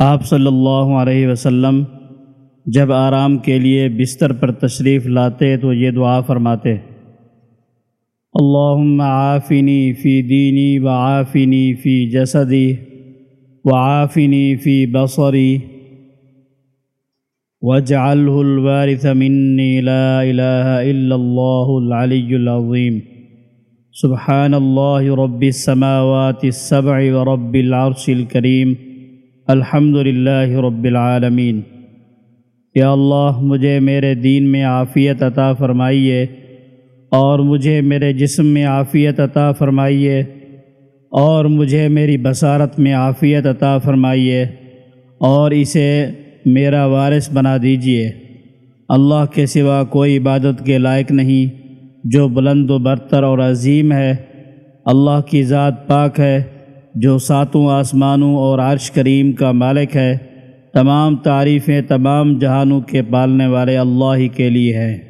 آپ صلی اللہ علیہ وسلم جب آرام کے لیے بستر پر تشریف لاتے تو یہ دعا فرماتے، اللہم عافنی فی دینی وعافنی فی جسدی وعافنی فی بصری واجعله الوارث منی لا الہ الا اللہ العلی العظیم سبحان اللہ رب السماوات السبع ورب العرش الكریم الحمد للہ رب العالمین۔ یا اللہ، مجھے میرے دین میں عافیت عطا فرمائیے اور مجھے میرے جسم میں عافیت عطا فرمائیے اور مجھے میری بصارت میں عافیت عطا فرمائیے اور اسے میرا وارث بنا دیجیے۔ اللہ کے سوا کوئی عبادت کے لائق نہیں، جو بلند و برتر اور عظیم ہے۔ اللہ کی ذات پاک ہے۔ جو ساتوں آسمانوں اور عرش کریم کا مالک ہے، تمام تعریفیں تمام جہانوں کے پالنے والے اللہ ہی کے لیے ہیں۔